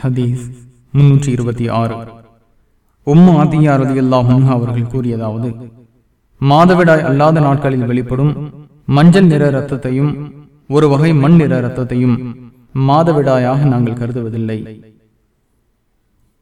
ஹதீஸ் முன்னூற்றி இருபத்தி ஆறு. உம்மு ஆத்தியா ரதியல்லாஹு அன்ஹா அவர்கள் கூறியதாவது மாதவிடாய் அல்லாத நாட்களில் வெளிப்படும் மஞ்சள் நிற ரத்தத்தையும் ஒரு வகை மண் நிற ரத்தத்தையும் மாதவிடாயாக நாங்கள் கருதுவதில்லை.